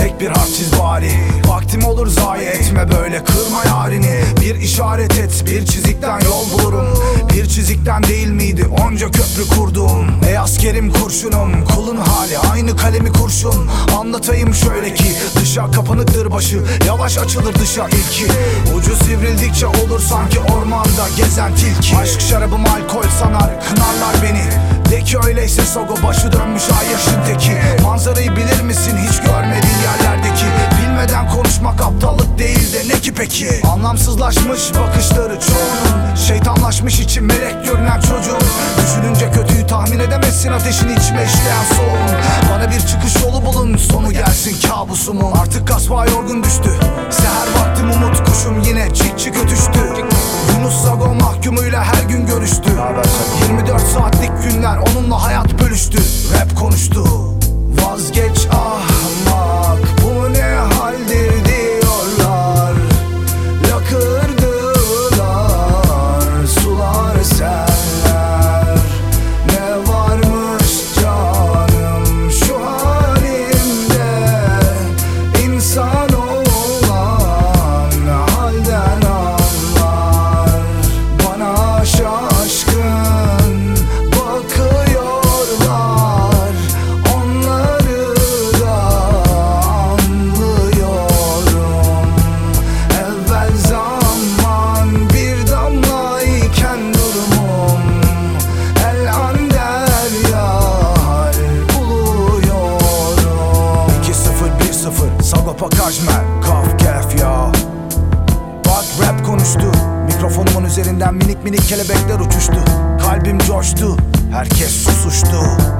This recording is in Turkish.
Tek bir harf bari. Vaktim olur zayi etme böyle kırma yarini Bir işaret et bir çizikten yol bulurum. Bir çizikten değil miydi onca köprü kurdum. Ey askerim kurşunum kulun hali aynı kalemi kurşun. Anlatayım şöyle ki dışa kapanıktır başı. Yavaş açılır dışa ilki. Ucu sivrildikçe olur sanki ormanda gezen tilki. Aşk şarabım alkol sanar kınarlar beni. De ki öyleyse sogo başı dönmüş ayyaşın teki. Anlamsızlaşmış bakışları çoğunun. Şeytanlaşmış için melek görünen çocuğun. Düşününce kötüyü tahmin edemezsin ateşini içime işleyen soğun. Bana bir çıkış yolu bulun sonu gelsin kabusumun. Artık kasva yorgun düştü 2-0-1-0 Sagopa Kajmer Kaf kef ya. Bak rap konuştu. Mikrofonumun üzerinden minik minik kelebekler uçuştu. Kalbim coştu. Herkes susuştu